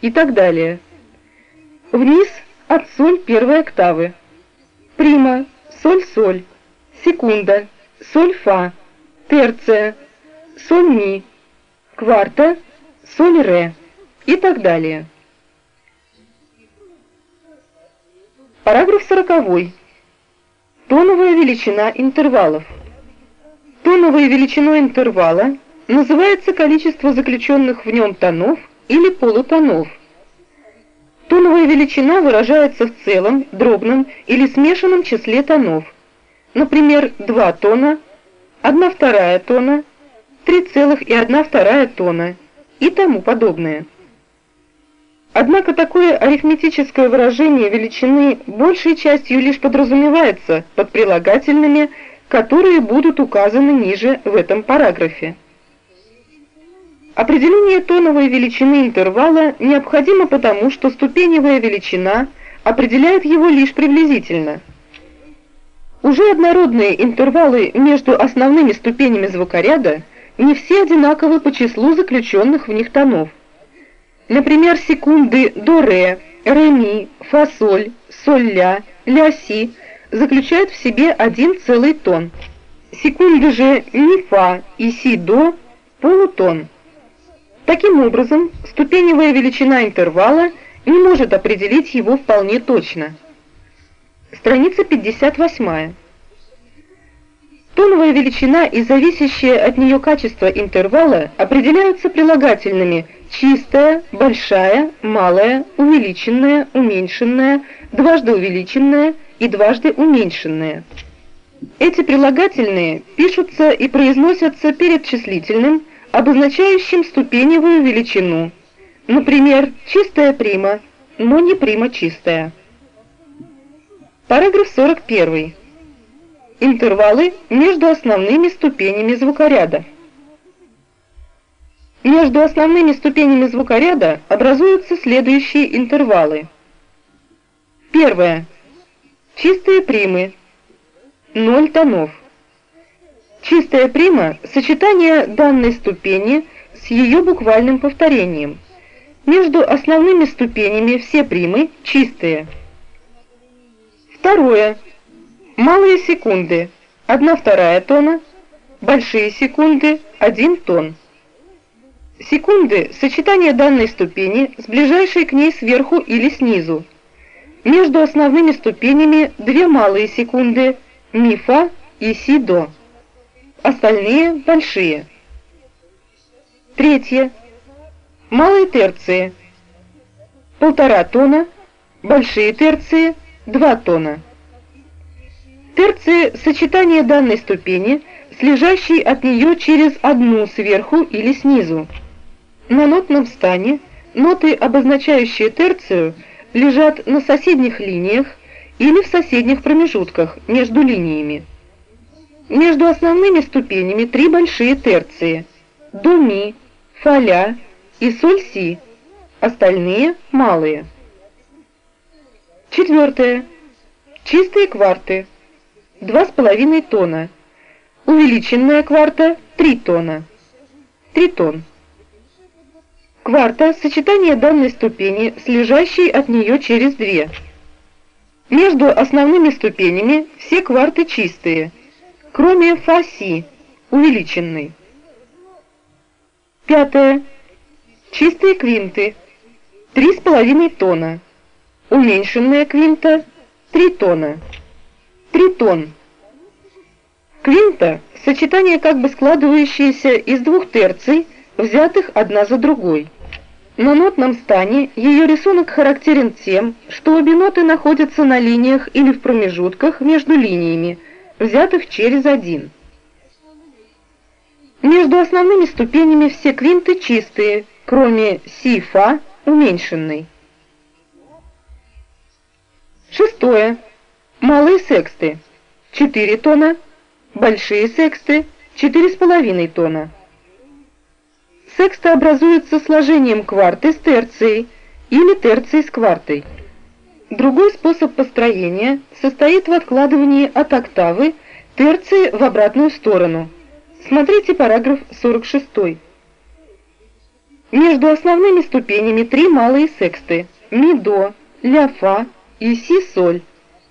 и так далее. Вниз от соль первой октавы. Прима, соль-соль, секунда, соль-фа, терция, соль-ми, кварта, соль-ре и так далее. Параграф 40. Тоновая величина интервалов. Тоновой величиной интервала называется количество заключенных в нем тонов или полутонов. Тоновая величина выражается в целом, дробном или смешанном числе тонов. Например, 2 тона, 1 вторая тона, 3,1 вторая тона и тому подобное. Однако такое арифметическое выражение величины большей частью лишь подразумевается под прилагательными, которые будут указаны ниже в этом параграфе. Определение тоновой величины интервала необходимо потому, что ступеневая величина определяет его лишь приблизительно. Уже однородные интервалы между основными ступенями звукоряда не все одинаковы по числу заключенных в них тонов. Например, секунды до ре, ре ми, фа соль, соль ля, ля си заключают в себе один целый тон. Секунды же ми фа и си до полутон. Таким образом, ступеневая величина интервала не может определить его вполне точно. Страница 58. Тоновая величина и зависящее от нее качество интервала определяются прилагательными чистая, большая, малая, увеличенная, уменьшенная, дважды увеличенная и дважды уменьшенная. Эти прилагательные пишутся и произносятся перед числительным, обозначающим ступеневую величину. Например, чистая прима, но не прима чистая. Параграф 41. Интервалы между основными ступенями звукоряда. Между основными ступенями звукоряда образуются следующие интервалы. Первое. Чистые примы. 0 тонов. Чистая прима – сочетание данной ступени с ее буквальным повторением. Между основными ступенями все примы чистые. Второе. Малые секунды – 1 вторая тона, большие секунды – 1 тон. Секунды – сочетание данной ступени с ближайшей к ней сверху или снизу. Между основными ступенями две малые секунды – ми-фа и си-до остальные большие. Третье. Малые терции. Полтора тона, большие терции – два тона. Терции – сочетание данной ступени с лежащей от нее через одну сверху или снизу. На нотном стане ноты, обозначающие терцию, лежат на соседних линиях или в соседних промежутках между линиями. Между основными ступенями три большие терции – до ми, фа ля и соль си, остальные – малые. Четвертое. Чистые кварты – два с половиной тона. Увеличенная кварта – три тона. Тритон. Кварта – сочетание данной ступени с лежащей от нее через две. Между основными ступенями все кварты чистые – кроме фаси, увеличенной. Пятое. Чистые квинты. Три с половиной тона. Уменьшенная квинта. Три тона. Тритон. Квинта – сочетание как бы складывающееся из двух терций, взятых одна за другой. На нотном стане ее рисунок характерен тем, что обе ноты находятся на линиях или в промежутках между линиями – взятых через один. Между основными ступенями все квинты чистые, кроме си-фа уменьшенной. Шестое. Малые сексты. 4 тона. Большие сексты. 4,5 тона. Сексты образуются сложением кварты с терцией или терцией с квартой. Другой способ построения состоит в откладывании от октавы терции в обратную сторону. Смотрите параграф 46. Между основными ступенями три малые сексты – ми-до, ля-фа и си-соль.